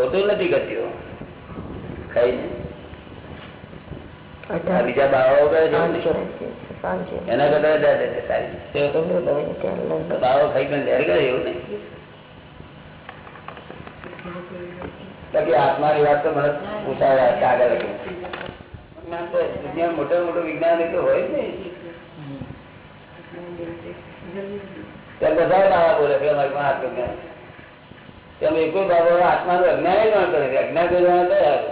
ખોટું નથી ખાઈને આ બીજા બાવાઓ. એના કરતા વધારે છે સારી બાવો ખાઈ પણ ઝેર કરે એવું નહીં? બાકી આત્માની વાત તો મને પૂછાય આગળ તો દુનિયામાં મોટો મોટો વિજ્ઞાન એટલું હોય ને ત્યાં બધા બાબા બોલે છે અમારી પણ આત્મજ્ઞાન બાબા આત્માનું અજ્ઞાન ન કરે. અજ્ઞાન કરવાના તૈયાર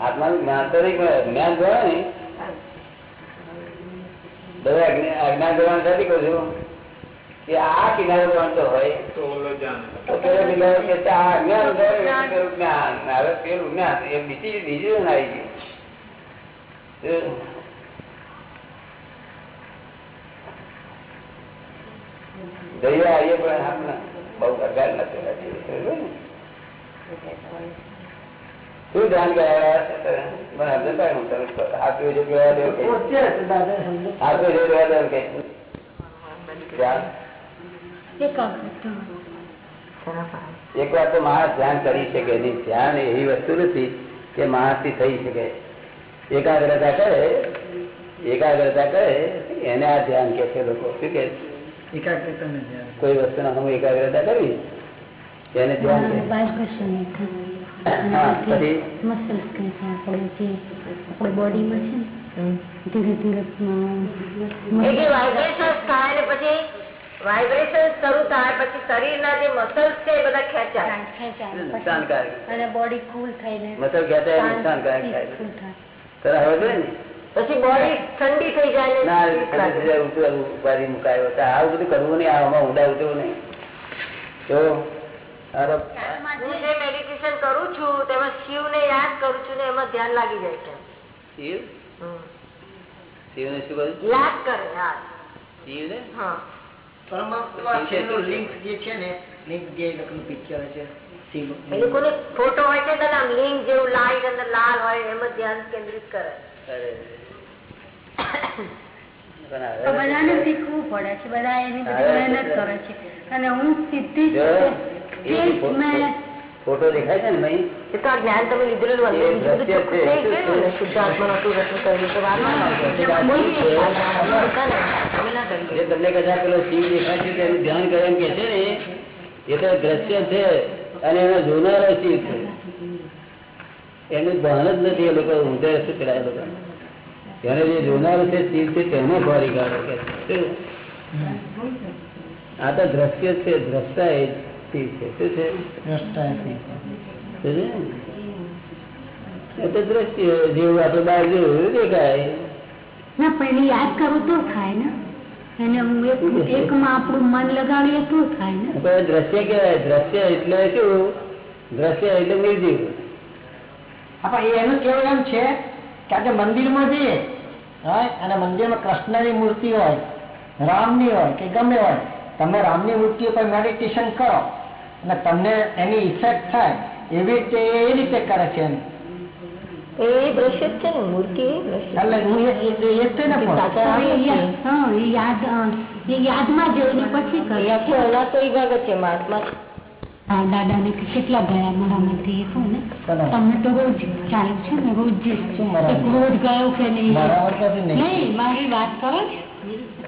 આત્માનું જ્ઞાન તો નહીં અજ્ઞાન ગયો ને. બધા અજ્ઞાન કરવાનું નથી કહું છું કે આ કિનારે વાંધો હોય. તો ઓલો જાણે. તો પેલો કિનારો કે આ અજ્ઞાન પેલું જ્ઞાન. હવે પેલું જ્ઞાન. એ બીજી બીજું આવી ગયું. દરિયા આવીએ પણ આપણે બહુ અગાડ નથી. શું ધ્યાન છે છે એક વાર તો માણસ ધ્યાન કરી શકે નહીં. ધ્યાન એવી વસ્તુ નથી કે માણસથી થઈ શકે. એકાગ્રતા કરે એકાગ્રતા કરે એને આ ધ્યાન કે છે લોકો. શું કે કોઈ વસ્તુના હું એકાગ્રતા કરવી. એને ધ્યાન બોડીમાં છે ધીરે ધીરે ને પછી વાઇબ્રેશન શરૂ થાય પછી શરીરના જે મસલ્સ છે એ બધા ખેંચાય. ખેંચાય. નુકસાનકારક. અને બોડી કુલ થઈને મતલબ કહેતા એ નુકસાનકારક થાય. peaceful હવે જોઈએ ને? પછી બોડી ઠંડી થઈ જાય ના ઠીક લાગે. ઊંચું ઊંચું ઉપાધિ મુકાયો. તો આવું બધું કરવું નહીં આમાં ઊંડા ઉતરવું નહીં. તો જે મેડિટેશન કરું છું તેમાં શિવને યાદ કરું છું ને એમાં ધ્યાન લાગી જાય છે. શિવ? હમ. શિવને શું કહ્યું? યાદ કરે યાદ. શિવને? હા. પરમાત્મા લિંક જે છે ને લિંક જે એ પિક્ચર છે શિવ. એ લોકોને ફોટો હોય છે ને આમ લિંગ જેવું લાઈટ અંદર લાલ હોય એમાં ધ્યાન કેન્દ્રિત કરે. તો બધાને શીખવું પડે છે બધા એની બધી મહેનત કરે છે. અને હું સીધી જ જો, તે એ જ મેં ફોટો દેખાય છે ને ભાઈ? એ તો જ્ઞાન તમે લીધેલું. જે તમને કદાચ પેલો શિવ દેખાય છે તેનું ધ્યાન કરે એમ કે છે ને એ તો દ્રશ્ય છે અને એનો જોનારો શિવ છે. એનું ભાન જ નથી એ લોકો ઊંધે શું કરાય લોકો એને જે જોનાર છે શિવ છે તેને ફરી કાઢો કે આ તો દ્રશ્ય છે દ્રષ્ટા એ શિવ છે. શું છે? સમજ્યું એ તો દ્રશ્ય જેવું આપણે બહાર જોયું દેખાય. ના પણ યાદ કરું તો થાય ને. એક એકમાં મન લગાડીએ તો ને. દ્રશ્ય કેવાય દ્રશ્ય એટલે શું? દ્રશ્ય એટલે નિર્જીવ. આપણે એનું કેવું એમ છે કે મંદિરમાં જઈએ અને મંદિરમાં કૃષ્ણની મૂર્તિ હોય રામની હોય કે ગમે હોય તમે રામની મૂર્તિ ઉપર મેડિટેશન કરો અને તમને એની ઇફેક્ટ થાય એવી રીતે એ રીતે કરે છે એમ. એ દ્રશ્ય છે ને મૂર્તિ એ એટલે હું છે. ને યાદ યાદમાં જોઈને પછી કરે એના તો એ ભાગ છે મહાત્મા. હા દાદાને કેટલા ગયા મારામાંથી એ ને. તમને તો રોજ ચાલુ છે ને રોજ રોજ ગયો કે નહીં? નહીં. મારી વાત કરો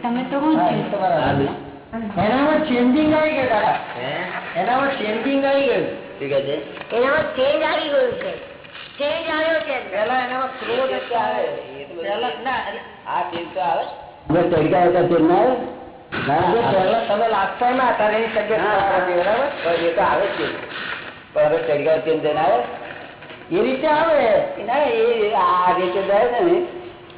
તમે તો રોજ. એનામાં ચેન્જિંગ આવી ગયું દાદા. એનામાં ચેન્જિંગ આવી ગયું. છે? એનામાં ચેન્જ આવી ગયું છે. ચેન્જ આવ્યો છે. પેલા એનામાં ક્રોધ આવે. ના આ ચેન્જ તો આવે. તડકા હતા ના આવે? તમે લાગતા ના હતા એની એ તો આવે છે. પણ હવે તડકા કેમ આવે? એ રીતે આવે. ના એ આ જે ચંદ ને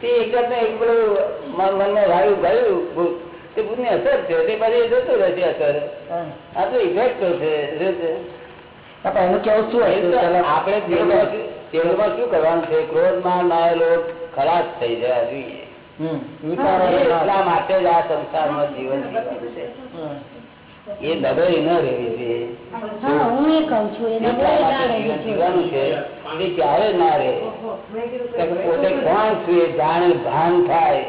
તે એક જાતનું એક પેલું મન- મનમાં વાયુ ગયું તે ભૂતની અસર છે. તે પછી જતું રહેશે અસર. આ તો ઇફેક્ટ છે એનું કેવું શું આપણે તેલમાં શું- કરવાનું છે? ક્રોધમાં નાયેલો ખલાસ થઈ જવા જોઈએ એટલા માટે જ આ સંસારમાં જીવન. એ નબળી ન રહેવી છે હું એ છું જીવન છે. ક્યારે ના રહે. પોતે કોણ છું એ જાણે ભાન થાય.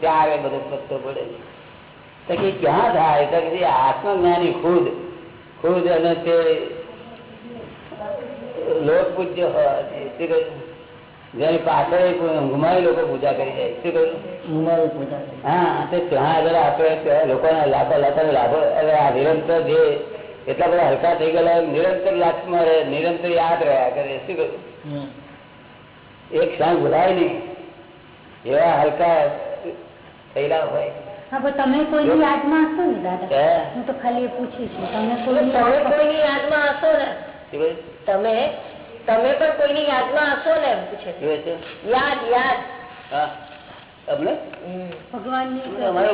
ત્યારે બધો પત્તો પડે. તો કે ક્યાં થાય? તો કે આત્મજ્ઞાની ખુદ. ખુદ અને તે લોક પૂજ્ય કહ્યું? જેની પાછળ ઊંઘમાં લોકો પૂજા કરી જાય શું કહ્યું? ઉંમર પૂજા કરી. હા તે ત્યાં આગળ આપણે લોકોના લાખો લાખો લાભો હવે આ નિરંતર જે એટલા બધા હલકા થઈ ગયેલા નિરંતર લાક્ષમાં રહે નિરંતર યાદ રહ્યા કરે શું કહ્યું? એક ક્ષણ ભૂલાય નહીં એવા હલકા થયેલા હોય. હા પણ તમે કોઈની યાદમાં હશો ને દાદા? હું? તો ખાલી પૂછી છું તમે કોઈની યાદમાં હશો ને? તમે તમે પણ કોઈની યાદમાં હશો ને? એમ પૂછે? યાદ યાદ. હા. અમને હમ.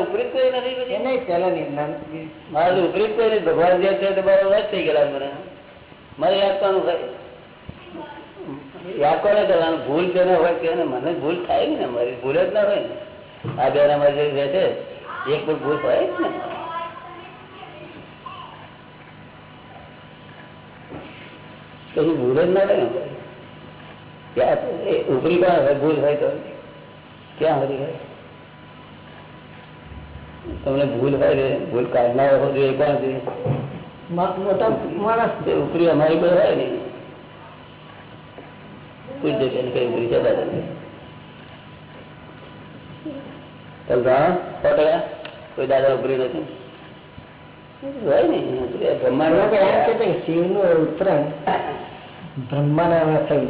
ઉપરી કોઈ નથી નહીં પેલા નિર્માણ મારે તો ઉપરી કોઈ નથી. ભગવાન જે છે તે બરાબર થઈ ગયેલા મને. મારે યાદ કરવાનું થાય યાદ કોને કરવાનું? ભૂલ જેને હોય તેને મને ભૂલ થાય ને. મારી ભૂલ જ ના હોય ને. આ બે ના જે છે એક પણ ભૂલ હોય જ ને. કશું ભૂલ જ ના રહે ક્યાં ઉપરી કોણ હોય ભૂલ હોય તો. ક્યાં હરી હોય? તમને ભૂલ હોય ભૂલ કાઢનાર હોય તો એ કોણ છે? મોટા માણસ. તે ઉપરી અમારી પર હોય નહીં પૂછજો કે કઈ ઉપરી જતા જાણો કોઈ દાદા ઉપરી નથી? શિવનું ઉત્તરાયણ બ્રહ્માના થયું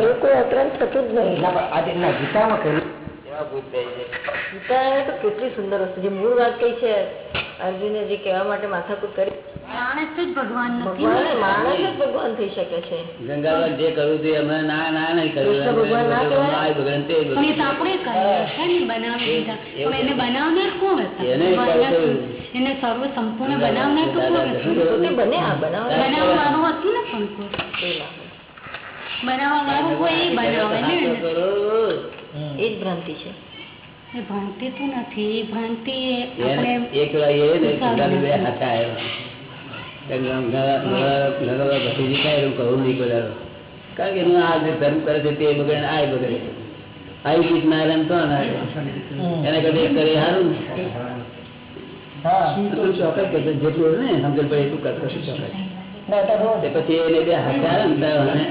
એવું કોઈ અતરંત થતું જ નહીં. ના પણ આજે ના ગીતામાં કહ્યું એવા ભૂત થાય છે. ગીતા તો કેટલી સુંદર વસ્તુ જે મૂળ વાત કઈ છે? અર્જુને જે કહેવા માટે માથાકૂટ કરી. માણસ જ ભગવાન માણસ જ ભગવાન થઈ શકે છે. ગંગાધર જે કરવું તે અમે ના ના નહીં કર્યું ભગવાન ના કહેવાય? ભગવાન તે. આપણે છે ને બનાવી એને બનાવનાર કોણ હતા? એને સર્વ સંપૂર્ણ બનાવનાર તો કોણ હતું? પોતે બને આ બનાવવા બનાવવા હતું ને કોઈ. બનાવવા વાળું હોય એ બનાવે ને એ જ ભ્રાંતિ છે. એ ભ્રાંતિ તો નથી. એ ભ્રાંતિ આપણે એક બે હાથે આવ્યો કારણ કે એનું આ જે ધર્મ કરે છે તે બગડે આ બગડે આવી ગીત નારાયણ તો. એને કદી કરે સારું ને હા તું ચોક્કસ કરતો જેટલું હોય ને સમજણ પડે એટલું કરતો છું ચોક્કસ ના તો રોજ તે પછી એને બે હાથે આવે ને ત્યારે મને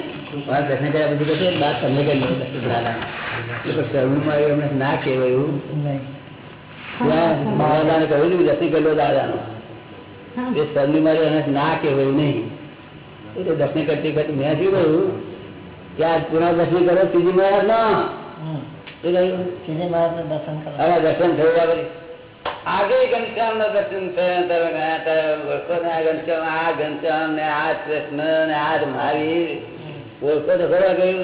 વાર દર્શન કર્યા પછી કહે છે બાદ તમે કરી લો દાદા એટલે શરમમાં આવ્યું એમને ના કહેવાય એવું નહીં ત્યાં મહારાજાને કહ્યું હતું કે દર્શન કરી લો દાદાનો હા. એ શરમની મારી એને ના કહેવાય નહીં એટલે દર્શન કરતી કરતી મેં શું કહ્યું કે આ પુનઃ દર્શન કરો ત્રીજી મહારાજ ના હમ. શું કહ્યું શ્રીજી મહારાજનું દર્શન કરો હવે દર્શન થયા પછી આગે ઘનશ્યામ નો દર્શન થયા તમે ગયા ત્યારે ઓળખો ને આ ઘનશ્યામ આ ઘનશ્યામ ને આ કૃષ્ણ ને આ જ મહાવીર ઓળખો તો ખરા કહ્યું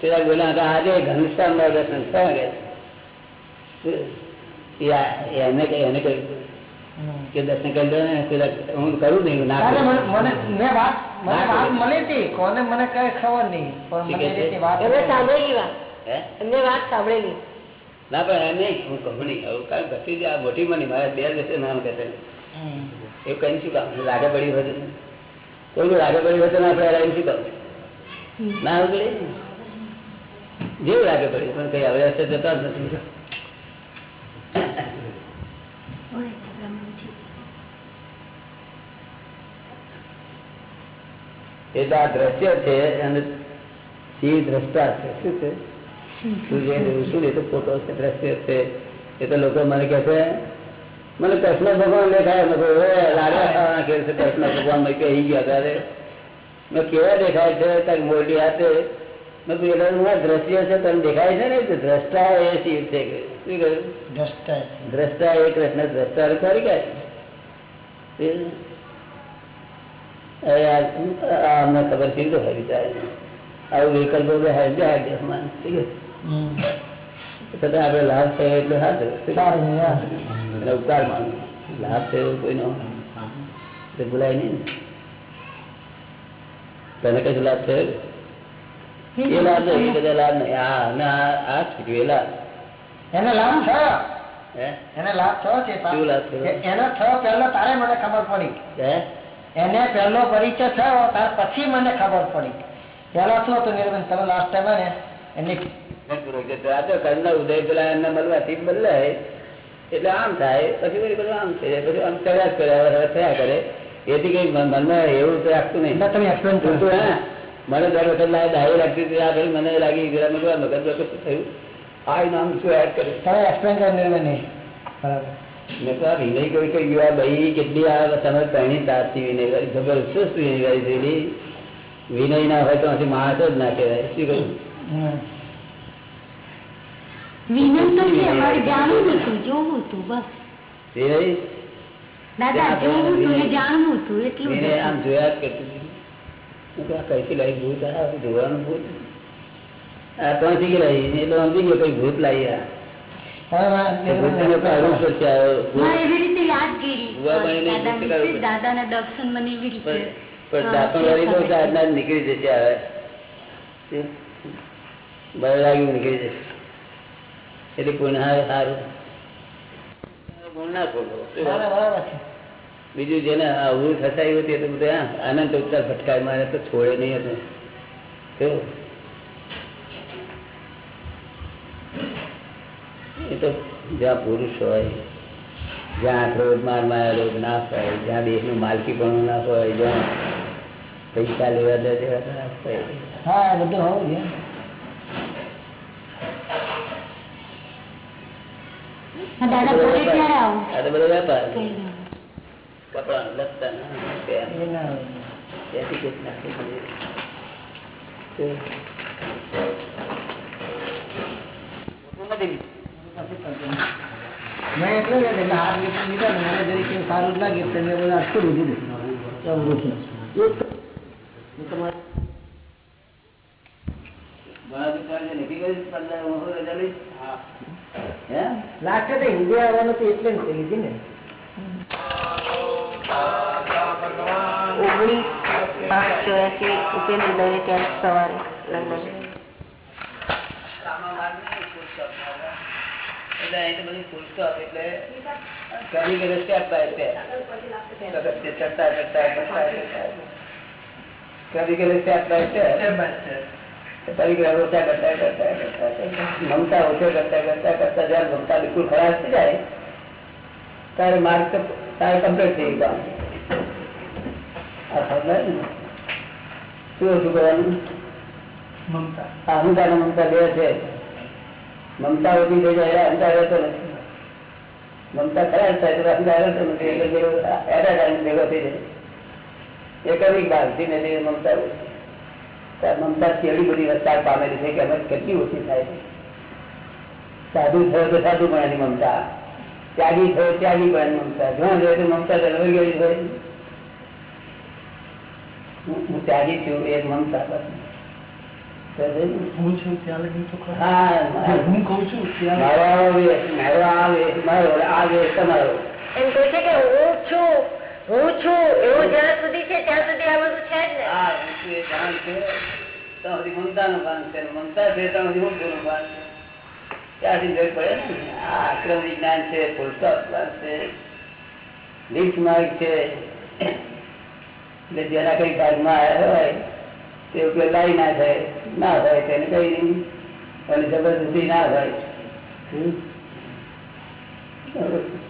પેલા બોલ્યા હતા આજે ઘનશ્યામ નો દર્શન થયા ગયા એને એને કહ્યું કે દર્શન કરી દો ને પેલા હું કરું નહીં ના મને મને મેં વાત મને વાત મળી હતી કોને મને કઈ ખબર નહીં પણ. વાત સાંભળેલી? વાત સાંભળેલી ના, પણ નહીં, હું કહું નહીં હવે કારણ ભત્રીજી, આ મોટી મની મારા બે દિવસે નામ કહેશે એવું એ શું કામ લાગે પડી હોય? કોઈ લાગે પડી હોય તો આપણે આપણે શું કામ ના આવે જેવું લાગે પડી, પણ કઈ હવે રસ્તે જતા જ નથી. તો આ દ્રશ્ય છે, અને શિવ દ્રષ્ટા છે. શું છે? તું જે શું એ તો ફોટો છે દ્રશ્ય છે એ તો લોકો મને કહે છે મને કૃષ્ણ ભગવાન દેખાય મેં કહ્યું, "ઓય, લાડવા ખાવાના કે છે કૃષ્ણ ભગવાન મેં કહી ગયા ત્યારે મેં કેવા દેખાય છે તારી મોટી હાથે મેં કહ્યું, એટલે હું આ દ્રશ્ય છે તને દેખાય છે ને તો દ્રષ્ટા એ શિવ છે કે શું કહ્યું દ્રષ્ટા દ્રષ્ટા એ કૃષ્ણ દ્રષ્ટા ખરી કાંઈ અરે આ આ અમને ખબર કેવી રીતે ફરી જાય આવું વિકલ્પો તો હારી જાય દેશમાં ઠીક છે હમ. છતાં આપણે લાભ થયો એટલે એટલે ઉપકાર માનું લાભ થયો કોઈનો તે ભૂલાય નહીં તને કશું લાભ થયો એ લાભ નહીં બધા લાભ નહીં. આ અને આ આ છૂટ્યું એ લાભ. એને લાભ થયો? એને લાભ થયો છે શું લાભ થયો? એનો થયો પહેલો તારે મને ખબર પડી. એને પહેલો પરિચય થયો ત્યાર પછી મને ખબર પડી. પહેલા શું હતું નિર્બંધ તમે લાસ્ટ ટાઈમ ને એની આ ઉદય પેલા એમને મળવાથી બદલાય. એટલે આમ થાય. પછી વળી બધું આમ થઈ જાય. પછી આમ કર્યા જ કરે હવે થયા કરે. એથી કઈ મનમાં એવું તો રાખતું નહીં. તમે explain કરો. તું મને દર વખત લાગે ડાય લાગતી હતી. આ ઘડી મને લાગી ગયું મેં કહ્યું, વખત થયું? આ નામ શું એડ કરે તમે એક્સપ્લેન કરો નિર્મળને. બરાબર. મેં તો આ વિનય કોઈ કઈ ગયું ભાઈ કેટલી આ તમે પહેણી તારથી વિનય જબરદસ્ત વિનય વિનય ના હોય તો માણસ જ ના કહેવાય. શું કહ્યું? હમ. વિનય તો છે મારે જાણવું હતું જોવું હતું બસ. દાદા જોવું હતું એ જાણવું હતું એટલું આમ જોયા કઈથી લાવી ભૂત જોવાનું ભૂત? આ તો એટલે સમજી ગયો કઈ ભૂત લાવી નીકળી જશે હવે. નીકળી જશે. એટલે પુનઃ સારું ગુણ ના છે. બીજું જેને અવરું ફસાયું હતું એ તો બધા આનંદ ઉત્તર ભટકાય મારે તો છોડે નહીં હતું. કેવું? એ તો જ્યાં પુરુષ હોય જ્યાં ક્રોધ માર માયા રોગ ના હોય જ્યાં દેશનું પણ ના હોય જ્યાં પૈસા લેવા દે દેવા ના હોય હા બધું હોવું જોઈએ હા, દાદા ઘરે ક્યારે આવો આ તો બધો વેપાર. કપડા. મેં એટલે એટલે હાથ લીધા ને મને જરીક એવું સારું લાગે એટલે મેં બધું અટકું દીધું તમારે ઘણા દુકાન છે, નક્કી કર્યું છે પંદર ઓહો રજા લઈશ? હે? લાગશે તો હિન્દી આવવાનું હતું એટલે જ લીધી ને ઓગણીસ ચોરાસી ઉપેન્દ્ર દવે ત્યાં સવારે લંડન એટલે અહીં તો બધી stop એટલે કરી કરે step by step. વખતે ચડતા ચડતા ચડતા ચડતા. કરી કરે step by step. પરિગ્રહ ઓછા કરતા કરતા કરતા. મમતા ઓછો કરતા કરતા કરતા જયારે મમતા બિલકુલ ખરાબ થઈ જાય ત્યારે માર્ગ તારે કમ્પ્લીટ થઈ ગયો. આ ને? શું ઓછું કરવાનું આ અહંકાર મમતા બે છે મમતા ઓછી થઈ જાય અહંકાર રહેતો નથી મમતા ખરાબ થાય તો અહંકાર રહેતો નથી એટલે ભેગો ભેગો થઈ જાય એક જ બાર ધીમે ધીમે મમતા ઓછી મમતા કેવી બધી રસ્તા પામેલી છે કે અમે કેટલી ઓછી થાય છે. સાધુ થયો તો સાધુ પણ એની મમતા. ત્યાગી થયો ત્યાગી પણ એની મમતા. જ્યાં જોયે તો મમતા જળવાઈ ગઈ હોય હું ત્યાગી છું એ મમતા બસ. હું છું ત્યાં લગી તો હા, હું કઉ છું મારો આવે મારો આવે મારો આ તમારો. એમ કહે છે કે હું છું હું છું, એવું જ્યાં સુધી છે, ત્યાં સુધી આ બધું છે જ ને આ વસ્તુ એ જાણ છે જેના કઈ ભાગમાં આવ્યા હોય, તે ઉપયોગ ના થાય, ના હોય તેને કઈ નહીં અને જબરદસ્તી ના. બરોબર.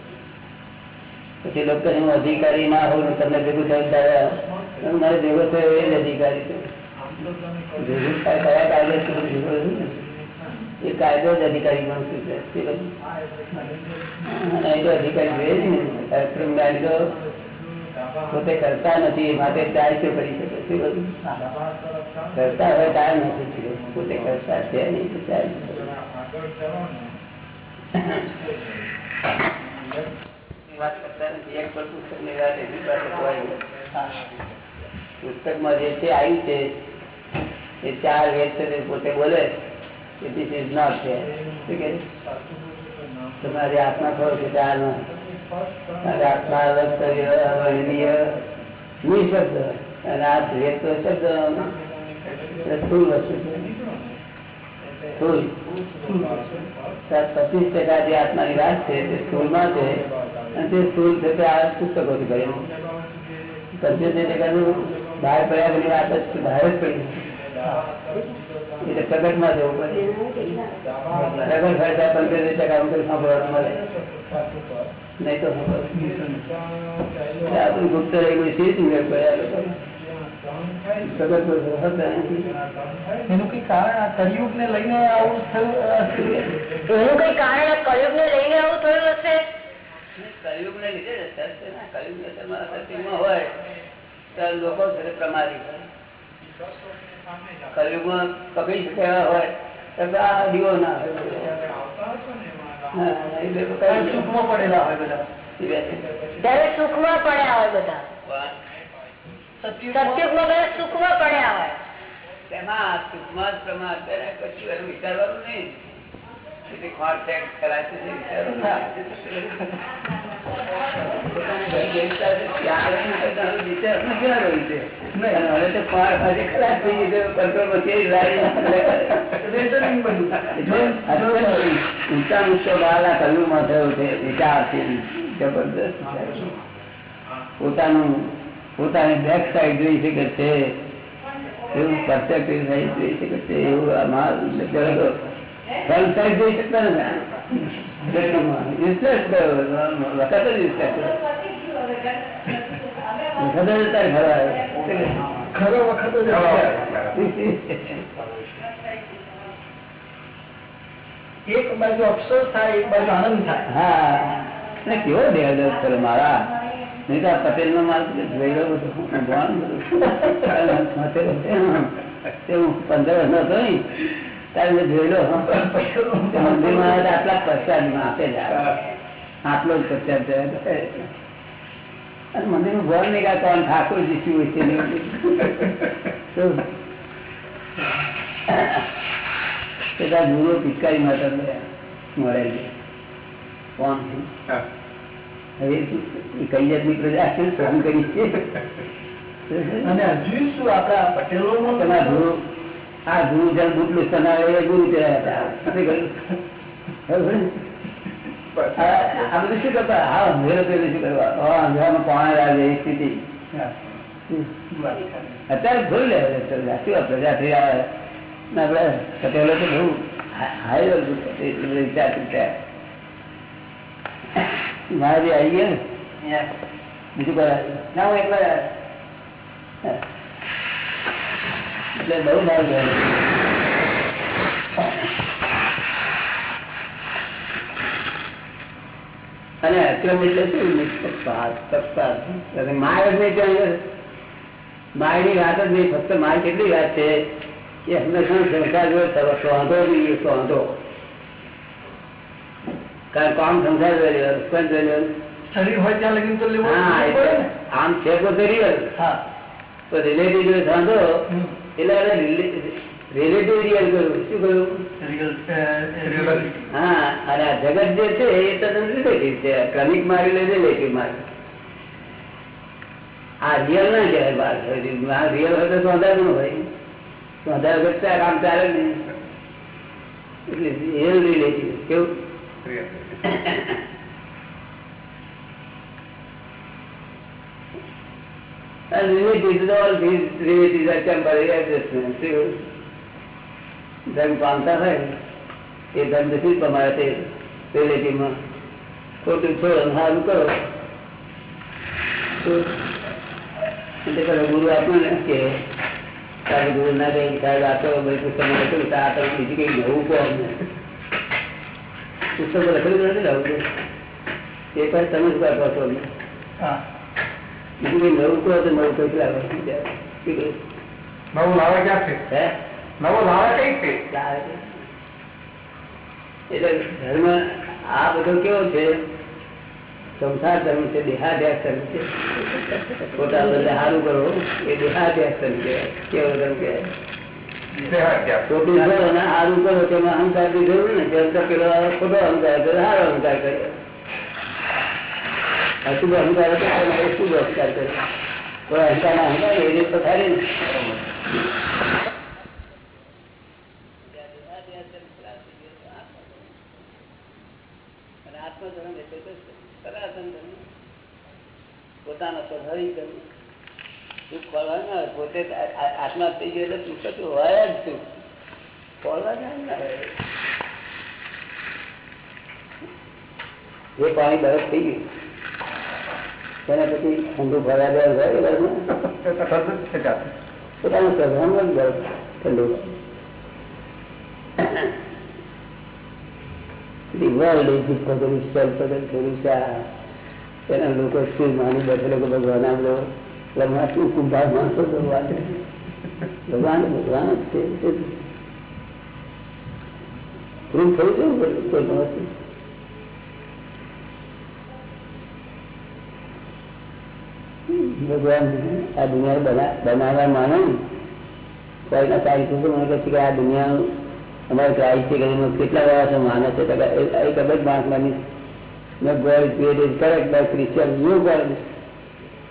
પછી લોકો કહે, હું અધિકારી ના હોઉં ને તમને ભેગું થયું. ત્યારે મારે ભેગો થયો એ જ અધિકારી છે. ભેગું થાય કયા કાયદે છે ભેગો થયું ને? એ કાયદો જ અધિકારી પણ શું છે તે બધું. અને એ તો અધિકારી જોઈએ જ ને. અક્રમ ગાડી તો પોતે કરતા નથી માટે ચારિત્ર કરી શકે શું બધું. કરતા હોય ત્યારે નથી પોતે કરતા છે નહીં તો ચારિત્ર વાત કરતા નથી એક પણ પુસ્તકની વાત એની પાસે. પુસ્તકમાં જે છે આવ્યું છે, એ ચાર વેદ છે પોતે બોલે. તમારી આત્મા નો વસ્તુ છે સ્થૂળ પચીસ ટકા જે આત્માની વાત છે તે સ્થૂળમાં છે. અને તે સ્થુલ છે તે આ પુસ્તકોથી કરેલું પંચોતેર ટકાનું બહાર પડ્યા વાત જ બહાર જ પડી. એટલે પ્રગટમાં જવું પડે. પ્રગટ હોય પંચોતેર ટકા અંતર સાંભળવાનું મળે. નહીં તો શું કરું? એટલે આ બધું ગુપ્ત રહી ગયું છે જ મેળ લોકોને. જગત બધું હતા નથી. એનું કઈ કારણ આ કળિયુગ ને લઈને આવું થયું એનું કઈ કારણ આ કળિયુગને લઈને આવું થયું હશે? કળિયુગને લીધે જ ને. તમારા હોય ત્યારે લોકો પ્રમાદી કળિયુગમાં માં કપી શક્યા હોય તો આ દીવો ના હોય. સુખમાં પડેલા હોય બધા. ત્યારે સુખમાં પડ્યા હોય બધા. સત્યુગમાં બધા સુખમાં પડ્યા હોય. તેમાં સુખમાં જ એનું વિચારવાનું નહીં. ના. ઊંચા ઊંચો થયો છે વિચાર છે જબરદસ્ત પોતાનું પોતાની બેક સાઈડ જોઈ શકે છે. એવું પરફેક્ટ સાઈડ જોઈ શકે છે. એવું ફ્રન્ટ સાઈડ જોઈ શકતા નથી. એક બાજુ અફસોસ થાય એક બાજુ આનંદ થાય. હા. ને કેવો દેહ મારા? નહીં તો આ પટેલ નો માલ જોઈ રહ્યો બધું ભગવાન બધું તે હું પંદર વર્ષ હતો ને. ત્યારે મેં જોઈ લો. મંદિરમાં આટલા પ્રસાદ આપે જ આટલો જ પ્રસાદ અને મંદિરનું ભર નહીં કાંઈ કોણ ઠાકોરજી હોય છે. શું? ગુરુ પિચકારી માતા મળેલી કોણ? કઈ જાતની પ્રજા? છે સહન કરી છે? અને હજુ શું આપડા પટેલો તમારા ગુરુ આ ગુરુ જન બુટલું સનાવે એ ગુરુ કહેવાય શું? આ બધું શું કરતા? હા અંધેરો પેલું શું કરવા અંધેરામાં પાણી લાગે એ સ્થિતિ. અત્યારે જોઈ લે શું પ્રજા થઈ આવે આપણે પટેલો તો બહુ હાઈ વિચાર મહારાજ આવી ગયા ને? બીજું કોઈ ના હું એકલા એટલે બહુ સારું કહેવાય. અને અક્રમ એટલે શું? નિષ્પક્ષપાત, માય જ નહીં ત્યાં માયની વાત જ નહીં ફક્ત માય કેટલી વાત છે? કે હંમેશા સંસાર જો વાંધો નહીં સોંધો કારણ કામ સંસાર જોઈ લેવાનું પણ જોઈ લેવાનું શરીર હોય ત્યાં લગીને તો લેવું હા પડે એટલે ને. આમ છે પોતે રિયલ તો રિલેટિવ સાંધો એટલે રિલેટિવ રિયલ કહ્યું શું કહ્યું Real, અ, reality. હા અને આ જગત જે છે એ તદ્દન રિલેટિવ છે. ક્રમિક મારી લે રિલેટિવ મારી આ રિયલ ના કહેવાય બાર આ રિયલ હોય તો સોંધારનું હોય. સોંધાર વગર કામ ચાલે નહીં. એટલે રિયલ રિલેટિવ કેવું? And relatives, all these relatives are temporary adjustments. ધર્મ પામતા હોય એ ધર્મ શું પ્રમાણે તે રિલેટિવમાં ખોટું છોડો ને સારું કરો તો ગુરુ આપણને કે તારે ગુરુ ના કહે સાહેબ આ તો લખેલું છે, આ તમે બીજું કઈ નવું કહો પુસ્તકો લખેલું નથી આવું એ પણ તમે જ કહો છો બીજું કઈ નવું કહો તો નવું કઈ. લાવે નવું લાવે ક્યાં છે? નવો લાવે કઈ છે? એટલે ધર્મ આ બધો કેવો છે? સંસાર ધર્મ છે દેહાદ્યાસ ધર્મ છે. ખોટા બધા સારું કરો એ દેહાદ્યાસ ધર્મ કહેવાય. કેવો ધર્મ કહેવાય? ખોટું કરો અને સારું કરો તેમાં અહંકારની જરૂર ને જેમ પેલો ખોટો અહંકાર કરે સારો અહંકાર કરે અશુભ અહંકાર હતો શુભ અહંકાર કરે કોઈ અહંકાર ના અહંકાર એ રીત થાય ને. અને આત્મધર્મ એટલે તો સનાતન ધર્મ. પોતાનો સ્વાભાવિક ધર્મ સુખ ખોળવા ના પોતે આત્મા થઈ ગયો એટલે તો હોય જ એ પાણી બરફ થઈ ગયું. તેના પછી ઠંડુ બરફ. ઠંડુ. લોકો શું માની, બધા લોકો ભગવાન આપલો ભગવાન માણસો ભગવાન ભગવાન ભગવાન જ છે. છે કોઈ ભગવાન આ દુનિયા બના- બનાવવા માને કોઈના સાયન્ટિસ્ટો મને કહે છે કે આ દુનિયાનું અમારે ક્રાઇસ્ટ છે કેટલા વર્ષો માને છે એક અબજ માણસ માની No God is correct by Christian you viewpoint,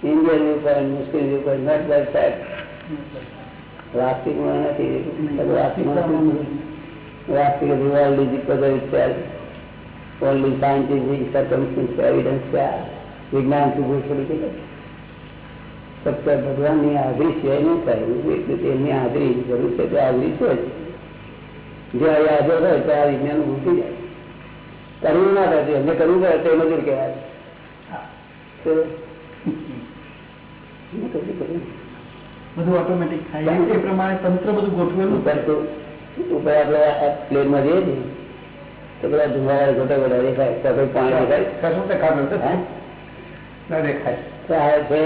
Indian viewpoint, મુસ્લિમ ઉપર not by fact. વાસ્તવિકમાં નથી. world is equal to itself. Only scientific છે. વિજ્ઞાનથી ભૂલ પડી ફક્ત ભગવાનની હાજરી છે નહીં થાય એટલે તેમની હાજરી જરૂર છે તો હાજરી છે. જ હાજર હોય તો આ વિજ્ઞાન ભૂલતી જાય. કરવું ના થાય એમને કરવું પડે તે મજૂર કહેવાય તો એમને કશું કરવું. બધું ઓટોમેટિક થાય. એ પ્રમાણે તંત્ર બધું ગોઠવેલું ઉપર આપણે પ્લેનમાં જઈએ છીએ. તો પેલા ધુમાડા ગોટા ગોટા દેખાય. તો પાણી દેખાય? ના દેખાય. તો આ છે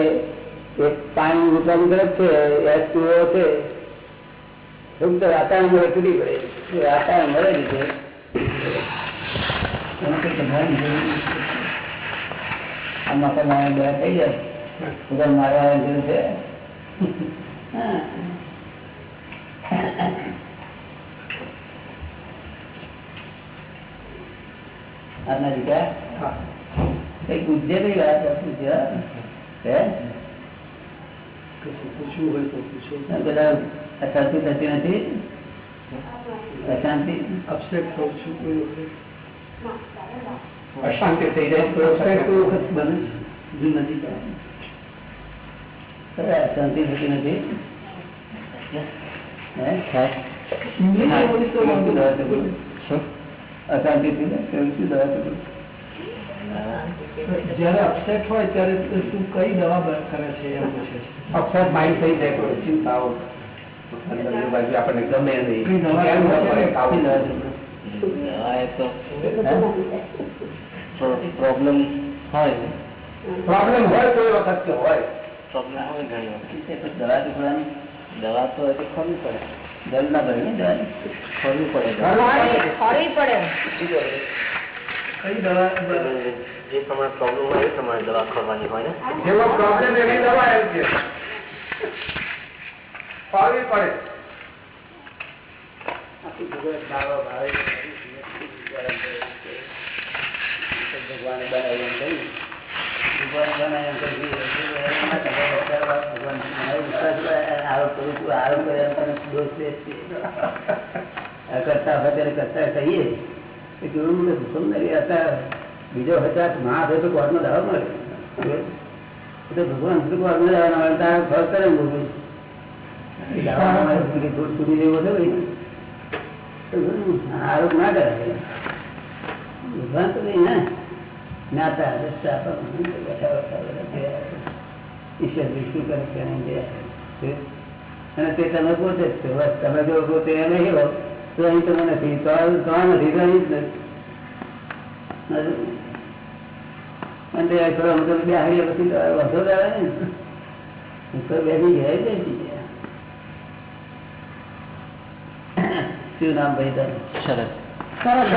એક પાણી ઉપરની તરફ છે એસ છે શુદ્ધ વાતાવરણ મળે તૂટી પડે વાતાવરણ મળે જ છે. આમાં મસાલા બે થઈ જાય. ઉધર મારવા જરૂર છે? હા. દીકરા? કઈ ગુજ્જે કઈ વાત પૂછ્યો હે? શું હોય તો પૂછો. બધા અશાંતિ થતી નથી? અશાંતિ? અપસેટ થવું છું કોઈ વખત. અશાંતિ થઈ જાય તો વખત બને જો. નજીક અશાંતિ થતી નથી. અશાંતિ? જ્યારે અપસેટ હોય ત્યારે તું કઈ દવા કરે છે અપસેટ માઇન્ડ થઈ જાય ચિંતાઓ. આપણને ગમે નહીં. પ્રોબ્લેમ હોય. પ્રોબ્લેમ હોય કોઈ વખત હોય. પ્રોબ્લેમ હોય ઘણી વખત ઠીક છે, પણ દવા તો ખોવાની દવા તો હજી ખોલવી પડે. જરૂર ના પડે. ને દવાની ખોલવી પડે. ખોરવી પડે કઈ દવા? જે પ્રમાણે પ્રોબ્લેમ હોય એ પ્રમાણે દવા ખોલવાની હોય ને? જેવો પ્રોબ્લેમ એની દવા એમ છે પાડવી પડે ભગવાને બનાવ્યું એમ કહ્યું. ભગવાને બનાવ્યું કરતા ત્યારે કરતા કહીએ કે તો કોર્ટમાં દાવા મળે એ ભગવાન સુધી કોર્ટમાં દાવા મળે તારે ફરક કરે સુધી જેવું આરોપ ના. કરે ભગવાન તો નહીં ને જ્ઞાતા દસતા પણ બેઠા બેઠા બધા જોયા. ઈશ્વર બી શું કરે છે અને તે તમે પોતે જ છો. તમે જો પોતે નહીં હો તો અહીં તમે નથી તો નથી તો અહીં જ નથી. અને તે થોડા મતલબ બે હારીએ પછી વાંધો આવે ને. તો શું નામ ભાઈ તારું? શરત શરદ.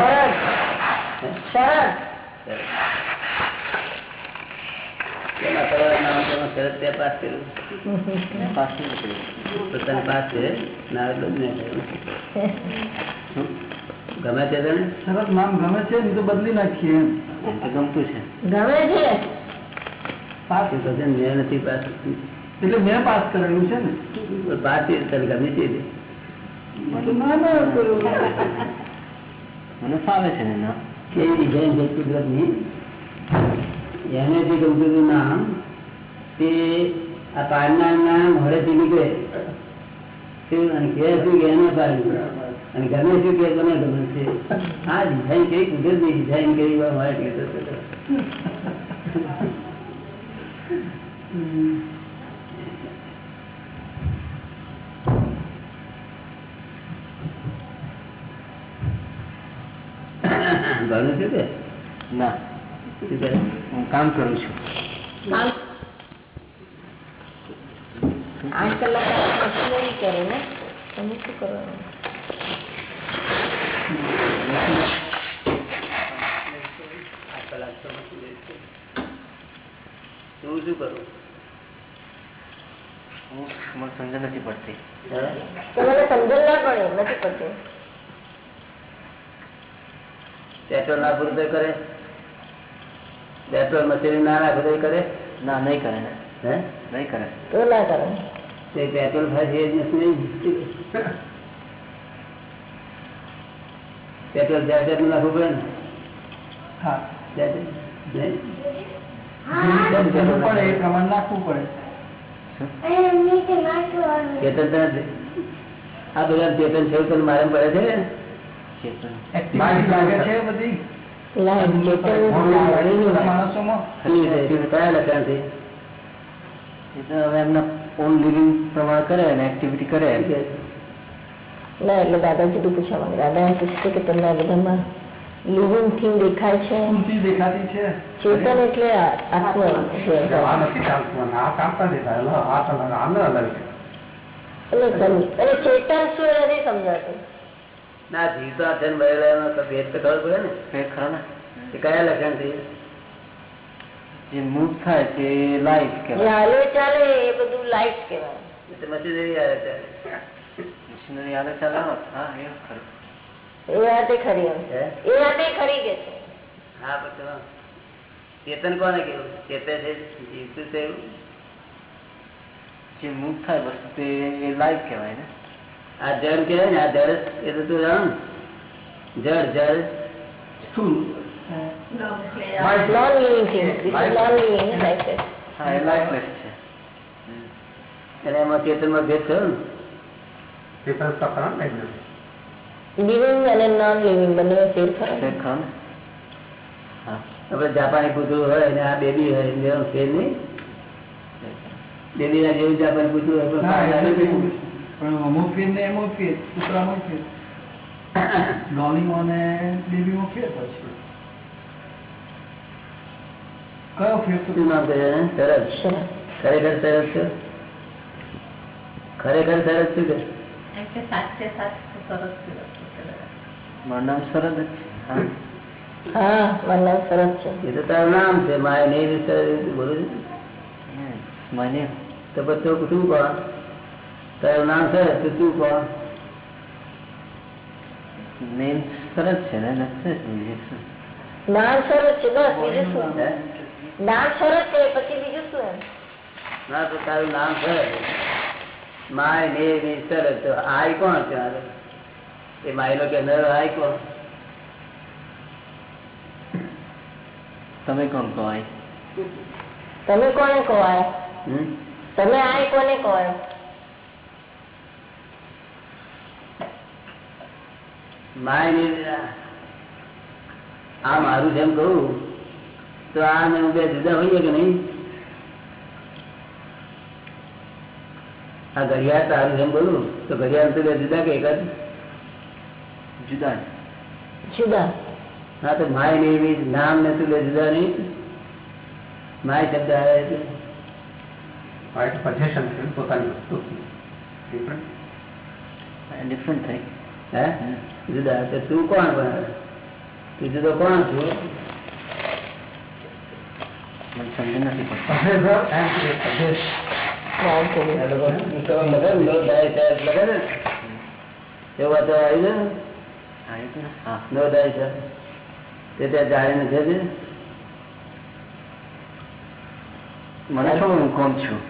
શરદ કેના તમારા નામ તમે શરત ત્યાં પાસ કર્યું પાસ નથી કર્યું. પોતાને છે? ગમે તે તને? સરસ નામ ગમે છે ને તો બદલી નાખીએ ગમતું છે. ગમે છે. પાસ છે મેં નથી પાસ એટલે મેં પાસ કરેલું છે ને? પાસ તને ગમે છે મને ફાવે છે ને કેવી જૈન છે કુદરતની? એને જે ગમતું હતું નામ, તે આ પાડનારના મોઢેથી નીકળે. અને કે છે કે એને પાડ્યું. અને ગમે શું કે ગમે ગમે છે. આ ડિઝાઇન કઈ કુદરતની ડિઝાઇન કરી હોય કહેતો ઘણું છે ના. શું? હું કામ કરું છું. આઠ કલાક ને તમે શું કરવાનું. હું શું કરું? હું મને સમજ નથી પડતી? તમારે સમજણ ના પડે નથી પડતી. પેટ્રોલ ના પૂરું તો કરે. પેટ્રોલ મશીન ના નાખો કરે? ના નહીં કરે. ને હે? નહીં કરે. તો ના કરે. તે પેટ્રોલ ખાય જ નથી. પેટ્રોલ જ્યાં ત્યાં નાખવું પડે. ને હા આ બધા ચેતન છે મારે પડે છે બધી? એક્ટિવિટી કરે ના એટલે દાદાજી તું પૂછવા માંગે દાદા એમ પૂછશે કે તમને બધામાં લિવિંગ થિંગ દેખાય છે દેખાતી છે ચેતન એટલે આત્મા છે. એટલે ચેતન શું નથી સમજાતું ના જીવતા છે ને મરેલાનો તો ભેદ તો ખબર પડે ને. ભેદ ખરો ને. એ કયા લક્ષણથી જે મૂવ થાય છે એ લાઈફ કહેવાય. હાલે ચાલે એ બધું લાઈટ કહેવાય. મશીનરી આવે ચાલે. મશીનરી હાલે ચાલે હા એ ખરું. એ વાતે ખરી? એ વાતે ખરી કે છે. હા પછી ચેતન કોને કેવું ચેતે છે જીવતું છે એવું? જે મૂવ થાય વસ્તુ તે એ લાઈફ કહેવાય ને. આ જળ કહેવાય ને આ જળ એ તો તું જાણ જળ જળ. સ્થુલ લિવિંગ અને એમાં ભેદ થયો ને. લિવિંગ નોન લિવિંગ બંને ફેર ખરો જાપાની પૂતળું હોય ને આ બેબી હોય એનો ફેર નહીં. બેબી ના જેવું જાપાની પૂતળું હોય પણ અમુક ફેર ને એમાં ફેર કૂતરામાં ફેર ડોલીમાં ને બેબીમાં ફેર પછી. કયો ફેર તો સરસ. ખરેખર સરસ છે? ખરેખર સરસ શું મારું નામ સરદ જ છે. હા. હા મારું નામ સરસ છે. એ તો તારું નામ છે. મારે નહીં સરસ બોલું તો પછી શું કહો? તારું નામ છે તું શું કહો નેમ સરસ છે ને નામ સરસ છે બસ બીજું શું? નામ સરસ છે પછી બીજું શું ના તો તારું નામ સરસ માય ને ની સરસ. તો આય કોણ છે? એ માયલો કે નર આય કોણ? તમે કોણ કહો તમે કોને કહો? તમે આઈ કોને કહો એમ માય ને આ મારું જેમ કહું તો આ ને હું બે જુદા હોઈએ કે નહીં? આ ઘડિયાળ તારું જેમ બોલું તો ઘડિયાળ તો બે જુદા કે એક જ? જુદા. જુદા. હા તો માય ને એવી નામ ને તું બે જુદા નહીં? માય શબ્દ આવે છે પોતાની વસ્તુ. ડિફરન્ટ થઈ હે? જુદા તો તું કોણ બને? તું જુદો કોણ છું? મને સમજ નથી પડતી? મને ખબર હું કોણ છું?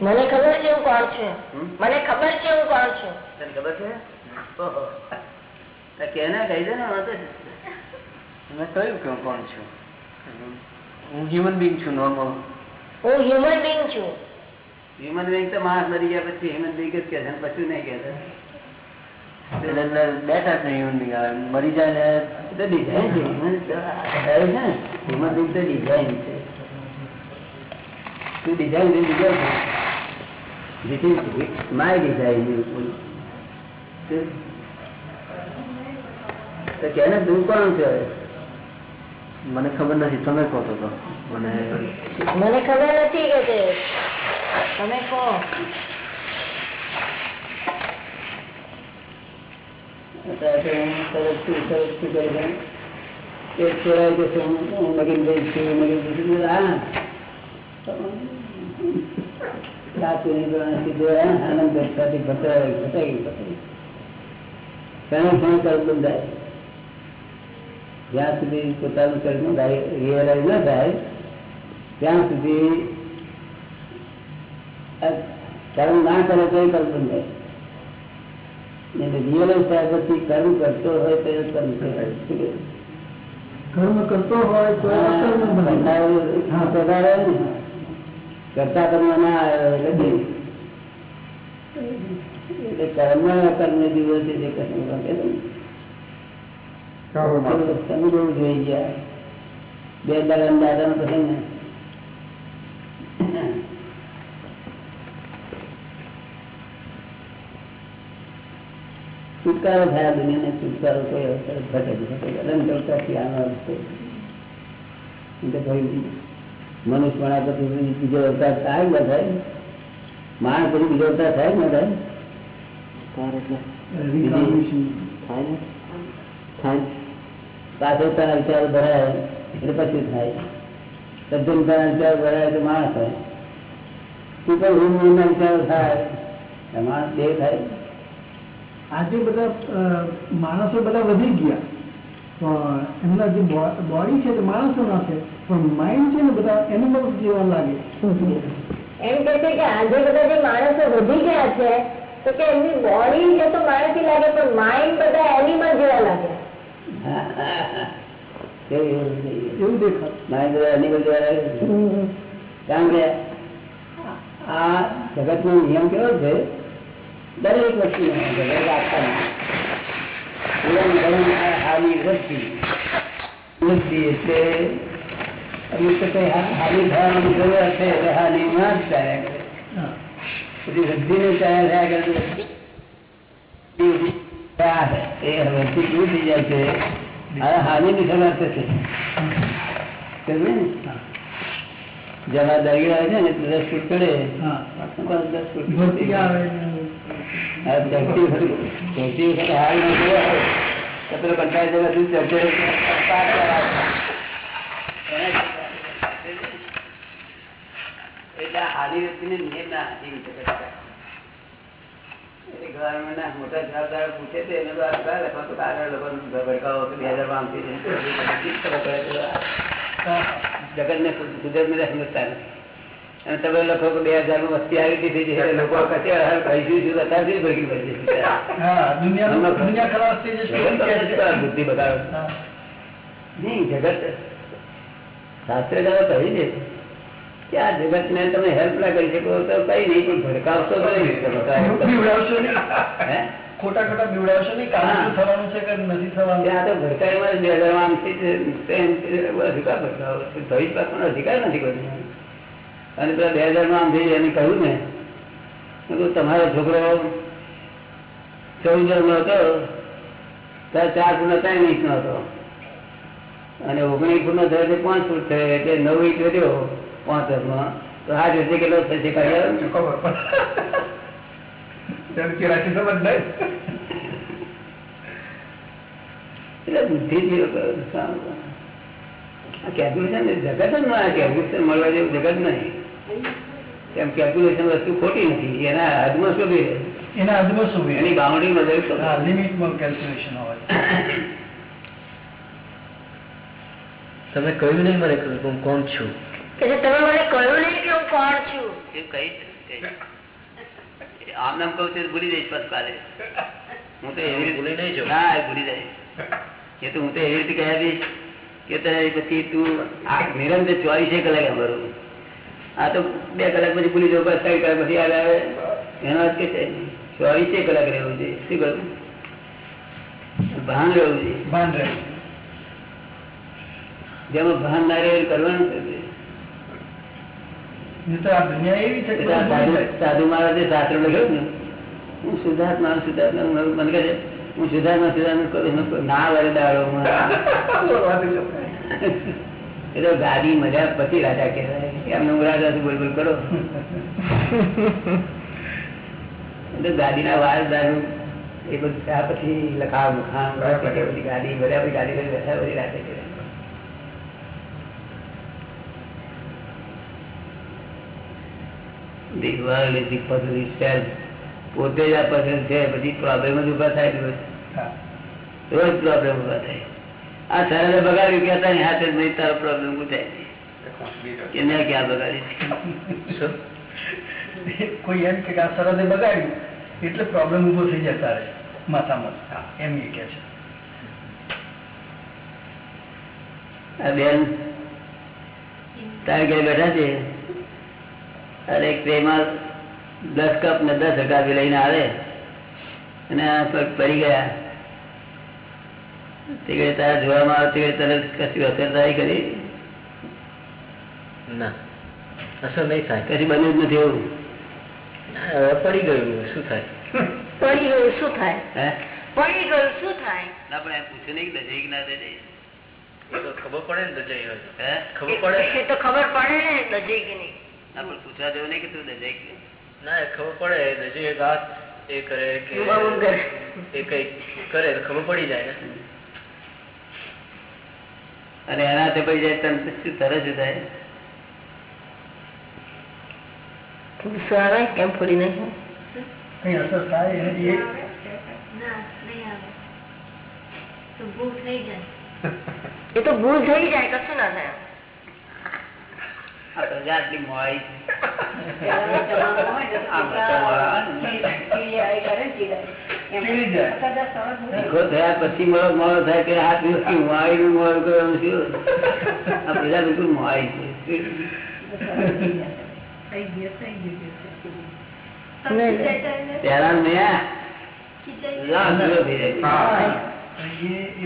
મને ખબર છે હું કોણ છું? મને ખબર છે હું કોણ છું? તને ખબર છે? ઓહો. તો કે ને કહી દે ને છે. મેં કહ્યું કે હું કોણ છું હું હ્યુમન બિંગ છું નોર્મલ હું હ્યુમન બિંગ છું હ્યુમન બીંગ તો માણસ મરી ગયા પછી હ્યુમન બિંગ જ કે છે પછી નહીં કે બે આવે. મરી જાય ને તો ડિઝાઇન છે. આ ને, being તો ડિઝાઇન છે. તું ડિઝાઇન design છે. This is my design, બિલકુલ. તો- તો કે ને કોણ છે મને ખબર નથી તમે કહો તો. મને મને ખબર નથી કે તમે કહો ચોરાઈ જશે, હું- મગીન નગીનભાઈ છું, નગીનભાઈ છું. હા. નહીં કરવાનું, આનંદ સાથે ભટકાય, ભટકાય, ભટકાય. ક્ષણે ક્ષણે કર્મ બંધાય. જ્યાં સુધી પોતાનું કર્મ રિયલાઇઝ ન થાય ત્યાં સુધી કર્મ ના કરે તો કર્મ બંધાય રિયલાઇઝ થાય પછી કર્મ કરતો હોય તો કર્મ કહેવાય. કર્મ કરતો હોય તો. કરતા કરવા ના આવે એટલે દેવ. એટલે કર્મ કર્મ જીવો છે જે કર્મ કરે છે ને. તમે બહુ જોઈ ગયા બે દાદા દાદા નો પ્રસંગ ને છુટકારો થયા દુનિયાને છુટકારો કોઈ અવસર ઘટે જ ઘટે અલંકરતાથી આનો અર્થ છે. એટલે ભાઈ મનુષ્ય પણ આ પછી બીજો અવતાર થાય ન થાય માણસ પછી બીજો અવતાર થાય ન થાય તાર એટલે થાય ને? થાય પાછળ તારા વિચારો ભરાય એટલે પછી થાય. સજ્જન તારા વિચારો ભરાય તો માણસ થાય. તું પણ હું મનના વિચારો થાય માણસ દેહ થાય. આજે બધા માણસો બધા વધી ગયા. પણ એમના જે બોડી છે તે માણસો ના છે. પણ માઇન્ડ છે ને બધા એનિમલ જેવા લાગે. એમ કે છે કે આજે બધા જે માણસો વધી ગયા છે તો કે એમની બોડી છે તો માણસી લાગે પણ માઇન્ડ બધા એનિમલ જેવા લાગે કેવું એવું થઈ ગયું. એવું દેખાય માઇન્ડ એનિમલ જેવા લાગે છે. કારણ કે આ જગત નો નિયમ કેવો છે દરેક વસ્તુ જગત આપતા હાની વૃત્તિ વૃત્તિ એટલે અમુક તો કઈ હા- હાની થવાની જરૂર છે એટલે હાની માં જ ચાલ્યા કરે વૃદ્ધિને ચાલ્યા રહ્યા કરે એ વૃદ્ધિ પૂરી થઈ જાય છે. હવે હાનિની શરૂઆત થશે. ને? જેમાં દરિયો આવે છે ને દસ ફૂટ પડે. પાછું દસ ફૂટ ને. ચડતી વખતે હાલ ન પેલો કંટાળી જવા શું ચડતો પાર ચડાવે. એટલે આ વ્યક્તિને નિયમ ના જીવી એટલે ગવર્મેન્ટના મોટા જવાબદાર પૂછે છે એને તો આ લખવા તો કાગળ લખવાનું ભડકાવો તો બે હજારમાં આમથી જગત ને કુદરત ને સમજતા અને તમે લખો કે બે હજારનું વસ્તી આવી દીધી છે લોકો છું છે. બુદ્ધિ બગાડો. નહીં જગત શાસ્ત્રકારો કહી દે કે આ જગત ને તમે હેલ્પ ના કરી શકો તો કઈ નહીં પણ ભડકાવશો તો નહીં. નહીં. હે? ખોટા ખોટા બીવડાવશો નહીં કાલે થવાનું છે કે નથી થવાનું? ત્યાં તો ભડકાઈમાં જ બે હજાર આમથી જ તેમ થી અધિકાર ભડકાવો. ભવિષ્ય પાકવાનો અધિકાર નથી કોઈ અને પેલા બે હજારમાં આમ થઈ એને કહ્યું ને તમારો છોકરો ચૌદ નો હતો ત્યારે ચાર ફૂટ ત્રણ ઇંચ નો હતો. અને ઓગણીસ ફૂટ નો થયો પાંચ ફૂટ થયો એટલે નવ ઇંચ વધ્યો. પાંચ વર્ષમાં તો આ રીતે કેટલો થશે એટલે બુદ્ધિથી લોકો સારું. આ કેલ્ક્યુલેશન જગત જ ના કેલ્ક્યુલેશન મળવા જેવું જગત નહીં. કેમ કેલ્ક્યુલેશન વસ્તુ ખોટી નથી. એના હદમાં શું એના હાથમાં શું એની બાઉન્ડ્રીમાં જવું લિમિટમાં કેલ્ક્યુલેશન હોય. તમે કહ્યું નહીં મને હું કોણ છું? કે જે તમે મને કહ્યું નહીં કે હું કોણ છું? આમ નામ કહું છું તો ભૂલી જઈશ પછી કાલે. હું તો એવી રીતે ભૂલી નહીં છું ના એ ભૂલી જાય એ તો હું તો એવી રીતે કહી દઈશ કે તારે પછી તું આ નિરંતર ચોવીસે કલાક એમ ભરું આ તો બે કલાક પછી ભૂલી જવું બસ ત્રણ કલાક પછી યાદ આવે. એનો અર્થ કે છે ચોવીસે કલાક રહેવું છે શું કરવું ભાન રહેવું જોઈએ. ભાન રહેવું જેમાં ભાન ના રહે એ કરવાનું છે તે. નહીં તો આ દુનિયા એવી છે કે એટલે આ બધું ભૂલી સાધુ સાધુ મહારાજે શાસ્ત્ર લખ્યું ને હું શુદ્ધાત્મા શુદ્ધાત્મા હું- મને કહે હું કરું ના વરે દાડો માં. જાય. વાત જ છે. એ તો ગાડી મજા પછી રાજા કહેવાય એમને હું રાજા બોલ બોલ કરો એટલે ગાડીના વાર દારૂ એ બધું પછી લખાવ પછી ગાડી ભર્યા પછી ગાડી લઈને બેઠા બધી રાજા કહેવાય. The world is the puzzle itself. પોતે જ આ પસંદ છે બધી પ્રોબ્લેમ જ ઊભા થાય રોજ પ્રોબ્લેમ ઊભા થાય આ સરળ બગાડ્યું કહેતા ને હાથે જ નહીં તારો પ્રોબ્લેમ ઉઠાય કે ના ક્યાં બગાડ્યું? કોઈ એમ કે આ સરહદે બગાડ્યું એટલે પ્રોબ્લેમ ઊભો થઈ જાય તારે માથામાં. એમ એ કે છે. આ બેન તારે ક્યાંય બેઠા છે? અરે એક ટ્રેમાં દસ કપ ને દસ હકાવી લઈને આવે અને પડી ગયા. તે ઘડી તારા જોવામાં આવે તે તરત કશું અસર થાય કરી? ના અસર નહીં થાય. કશું બન્યું જ નથી એવું. પડી ગયું શું થાય? પડી ગયું શું થાય? હે? પડી ગયું શું થાય? આપણે પૂછ્યું નહીં કે દજે કે ના દજે ખબર પડે ને દજાઈ ખબર પડે એ તો ખબર પડે ને કે નહીં. ના પણ પૂછવા જેવું નહીં કે તું દજે કે? ના ખબર પડે. દજાઈ એક હાથ એ કરે કે. એ કઈ કરે તો ખબર પડી જાય ને. અને એના તે પડી જાય તને શું તરત શું થાય ગુસ્સો આવે કેમ ફોડી નાખ્યું? કઈ અસર થાય એને એ તો ભૂલ થઈ જાય કશું ના થાય આ પ્રજા આટલી મોડી છે કેવી જાય શીખો થયા પછી મળો મળો થાય કે હાથ મૂકી મોડી મોડું કરવાનું શું? આ પ્રજા બિલકુલ મોડી છે? પહેલા મેં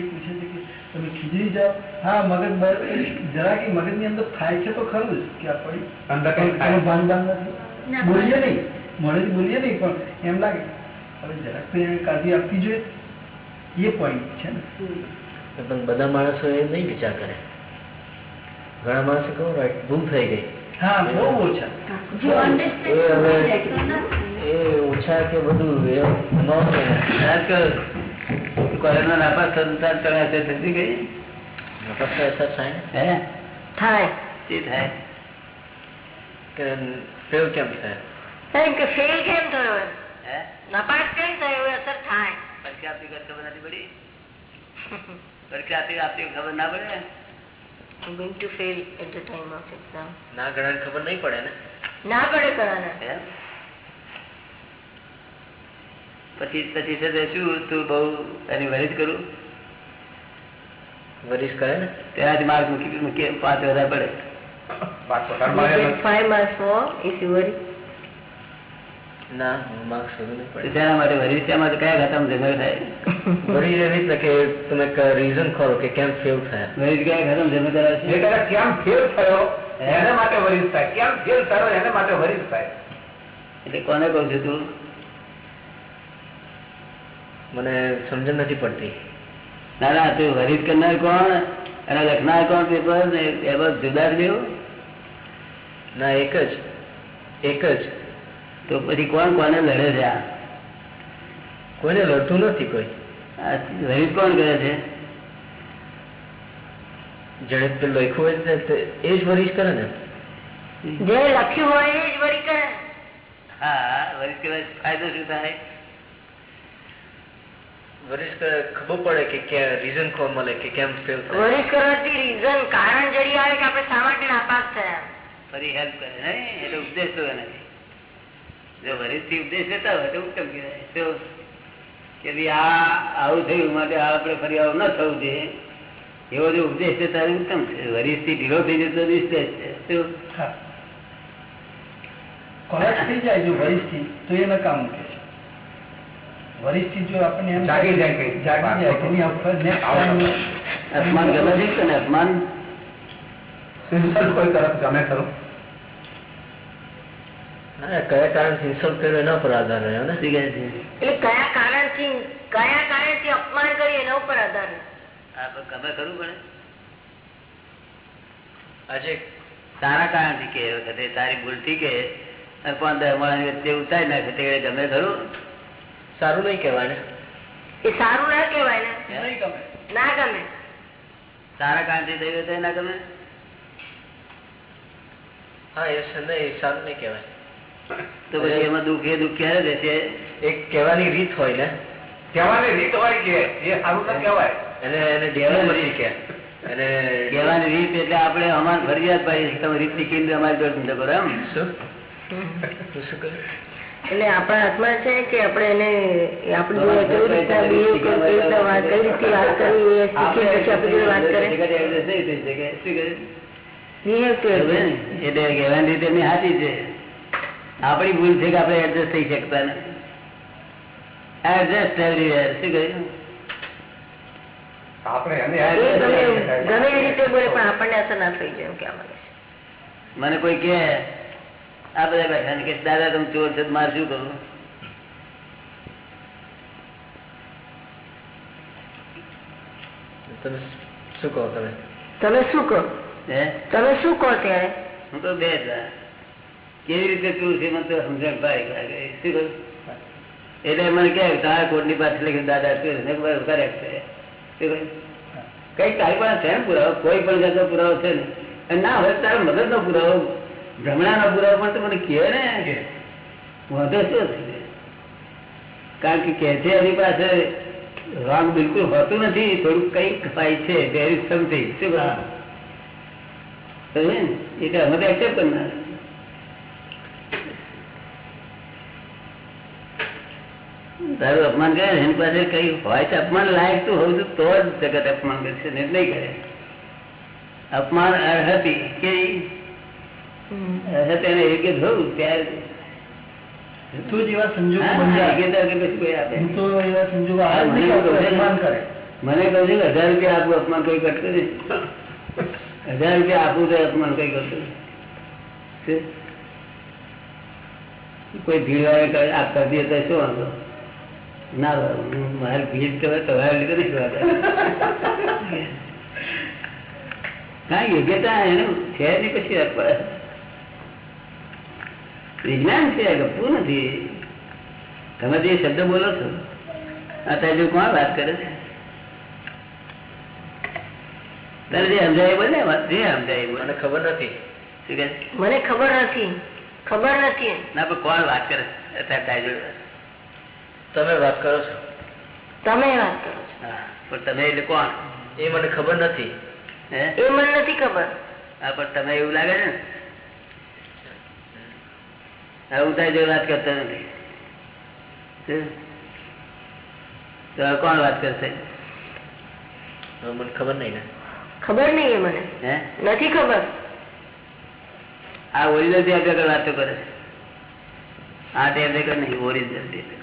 પૂછે છે તમે ખીજડી જાઓ. હા મગજ બ- જરા કે મગજની અંદર થાય છે તો ખરું જ કે આ પડી અંદર કંઈક થાય. તમે ભાન ભાન નથી. બોલીએ નહીં. મોડેથી બોલીએ નહીં પણ એમ લાગે હવે જરાક તો એને કાળજી આપવી જોઈએ. એ પોઈન્ટ છે ને. પણ બધા માણસો એ નહીં વિચાર કરે. ઘણા માણસો કહું રાઈટ ભૂલ થઈ ગઈ. હા બહુ ઓછા. એ હવે એ ઓછા કે બધું એ ન કે આજકાલ નાપાસ સંતાન ચડ્યા છે થતી ગઈ? થાય. ને થાય. શી થાય. કે ફેલ કેમ થાય? કે ફેલ કેમ થયો એમ? કેમ થયો અસર થાય. પરીક્ષા આપતી ખબર નથી પડી? પરીક્ષા આપતી આપતી ખબર ના પડે? I'm going to fail at the time of exam. ના ઘણા ખબર નહીં પડે ને? ના પડે કરાને હે? પછી પછી છે શું તું બહુ એની વરિત કરું? વરિશ કરે ને? ત્યાંથી માર્ક મૂકી મૂકી પાંચ વધારે પડે. જે કોને કહું છું તું? મને સમજણ નથી પડતી. ના ના તું વરિત કરનાર કોણ? અને લખનાર કોણ પેપર ને પેપર જુદા જ ના એક જ. એક જ. તો પછી કોણ કોને લડે છે આ? કોઈને લડતું નથી કોઈ. આ વરિત કોણ કરે છે? જેને પેલું લખ્યું હોય એ જ વરિશ કરે ને? જે લખ્યું હોય એ જ વળી કરે. હા વરિશ કરવા ફાયદો શું થાય? કરે ખબર પડે કે ક્યાં રીઝન ખબર મળે કે કેમ ફેલ થાય. વરિશ કરવાથી રીઝન કારણ જડી આવે કે આપણે શા માટે નાપાસ થયા. ફરી હેલ્પ કરે નહીં એટલે ઉપદેશ તો નથી જો વરિષ્ઠથી ઉપદેશ લેતા હોય તો ઉત્તમ કહેવાય? તો કે ભાઈ આ આવું થયું માટે આ આપણે ફરી આવું ન થવું જોઈએ. એવો જો ઉપદેશ છે તારે ઉત્તમ છે વરિષ્ઠથી ઢીલો થઈ જતો નિશ્ચય છે. શું હા. કોલેજ થઈ જાય જો વરિષ્ઠથી તો એ નકામ મૂકે છે વરિષ્ઠ જો આપણને એમ જાગી જાય કઈ. જાગી જાય એની ઉપર next time અપમાન ગમે છે કે તને અપમાન કોઈ તરફ ગમે ખરું. કયા કારણથી ઇન્સલ્ટ કર્યો એના પર આધાર રહ્યો ને? શું કહે છે એટલે કયા કારણથી કયા અપમાન કર્યું એના ઉપર આધાર ગમે કરવું પડે આજે તારા કારણથી કે તારી ભૂલથી કે પણ દસ વચ્ચે ઉતારી નાખે તે ગમે ખરું. સારું નહીં કહેવાય ને? એ સારું ના કહેવાય ને? ગમે. ના ગમે. તારા કારણથી થયું તો ના ગમે? હા એ છે નહીં સારું નહીં કહેવાય. તો પછી એમાં દુઃખ એ દુઃખ ક્યારે રહેશે એક કહેવાની રીત હોય ને? કહેવાની રીત હોય કે એ સારું ના કહેવાય. એને એને ડેવલપમેન્ટ કે. એને કહેવાની રીત એટલે આપણે અમારે ફરિયાદ પાડી તમે રીતની કેન્દ્ર અમારી જોડે ધંધો કરો એમ. શું? તું શું કહ્યું એટલે આપણા હાથમાં છે કે આપણે એને આપણે જોડે કેવી રીતના behave કરવું, કેવી રીતના વાત કઈ રીતે વાત કરવી એ શીખી પછી આપણે જોડે વાત કરે. આપણી ભૂલ છે કે આપણે એડજસ્ટ થઈ શકતા નથી. એડજસ્ટ એવરીવેર શું કહ્યું મને કોઈ કે આ બધા બેઠા ને કે દાદા તમે ચોર છો તો મારે શું કરવું? તમે શું કહો તમે? તમે શું કહો? હે? તમે શું કહો ત્યારે? હું તો બે જ વાર. કેવી રીતે તું છે મને તો સમજણ પાડી લાગે. શું કહ્યું એટલે મને કે તારા કોટની પાસે લખી દાદા તું છે બરાબર correct છે. શું કહ્યું કઈ તારી પાસે છે ને પુરાવો? કોઈ પણ જાતનો પુરાવો છે ને? અને ના હોય તારા મદદ નો પુરાવો ભ્રમણાનો પુરાવો પણ મને કહે ને વાંધો શું કારણ કે કે છે એની પાસે રોંગ બિલકુલ હોતું નથી, થોડુંક કંઈક થાય છે, there is something. શું કહ્યું એટલે અમે એક્સેપ્ટ કરનાર. તારું અપમાન કરે એની પાસે કઈ હોય તો અપમાન લાયક તું હોવું તો જ જગત અપમાન કરશે ને નહીં કરે. અપમાન અર્હતી કે યોગ્ય થયું ત્યારે તું સંજોગો કોઈ મને નહીં કે ને, હજાર રૂપિયા આપું અપમાન કઈ કરતું નહીં. હજાર રૂપિયા આપું તો અપમાન કઈ કરતું કોઈ ભીડ વાળે આ કરી દે તો શું વાંધો? ના મારે ભીડ કહેવાય તમારે લીધે નહીં હા યોગ્યતા એનું છે નહીં પછી વિજ્ઞાન છે ગપવું નથી. તમે જે શબ્દ બોલો છો અત્યારે જો કોણ વાત કરે છે? તને જે સમજાય એ બોલ ને વાત જે સમજાય મને ખબર નથી. મને ખબર નથી. ખબર નથી. ના પણ કોણ વાત કરે અત્યારે તમે વાત કરો છો. તમે વાત કરો છો. હા પણ તમે એટલે કોણ? એ મને ખબર નથી. હે? એ મને નથી ખબર. હા પણ તમે એવું લાગે છે ને હવે હું તારી વાત કરતો નથી. શું? તો કોણ વાત કરશે? મને ખબર નહીં ને. ખબર નહીં એ મને. હે? નથી ખબર. આ ઓરિજિનલથી આગળ વાતો કરે છે. આ ટેપ રેકર્ડ નહીં ઓરિજિનલ ટેપ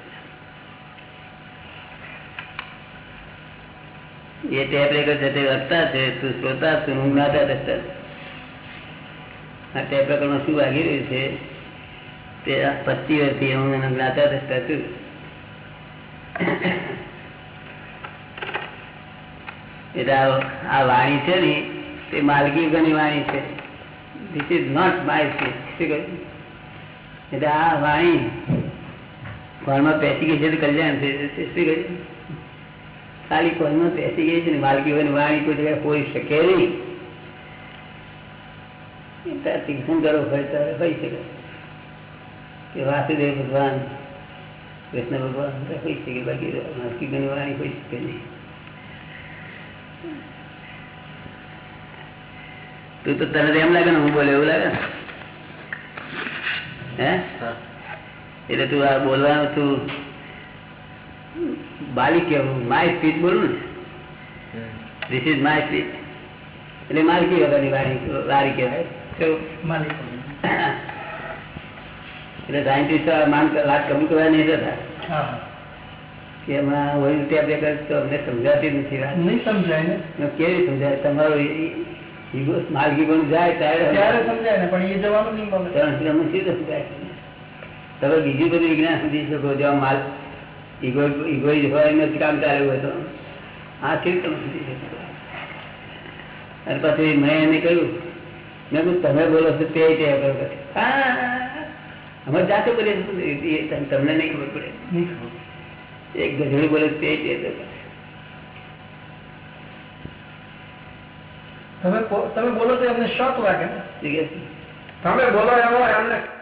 એ ટેપ રેકર્ડ છે તે વક્તા છે તું શ્રોતા છું હું જ્ઞાતા દ્રષ્ટા છું. આ ટેપ રેકર્ડમાં શું વાગી રહ્યું છે? પચીસ વર્ષથી હું એનો જ્ઞાતા દ્રષ્ટા છું એટલે આ વાણી છે ને, તે માલકી ઘણી વાણી છે. ધીસ ઇઝ નોટ માય એટલે આ વાણી ઘરમાં પેસી ગઈ છે તો કલ્યાણ છે. શું કહ્યું? ખાલી કોણમાં પેસી ગઈ છે ને માલકી વગરની વાણી કોઈ જગ્યાએ હોઈ શકે નહીં. તાર તીર્થંકરો હોય તો હોઈ શકે. કે વાસુદેવ ભગવાન કૃષ્ણ ભગવાન હોઈ શકે બાકી વગરની વાણી હોઈ શકે નહીં. તું તો તને તો એમ લાગે ને હું બોલે એવું લાગે હે? એટલે તું આ બોલવાનું તું બાલી કેવું માય સ્પીચ બોલું ને. ધીસ ઇઝ માય સ્પીચ એટલે માલકી વગરની વાણી વારી કહેવાય? માલિકો. એટલે સાયન્ટિસ્ટ માન વાત કબૂલ કરવા નહીં જતા. કે એમાં તો અમને સમજાતી નથી વાત. નહીં સમજાય ને? કેવી સમજાય? તમારો માલગી પણ જાય ત્યારે સમજાય ને પણ એ જવાનું નહીં મળે. ત્રણ સમજાય? તમે બીજું બધું વિજ્ઞાન સમજી શકો જેવા માલ ઈગો ઈગો નથી કામ ચાલ્યું હોય તો. આ કેવી તમે સમજી શકો? અને પછી મેં એને કહ્યું મેં તમે બોલો છો તે તે હા. અમે જાતે તમ- તમને નહીં ખબર પડે. એક ગધેડું બોલે તે તમે બોલો તો એમને શોખ લાગે તમે બોલો એવો એમને.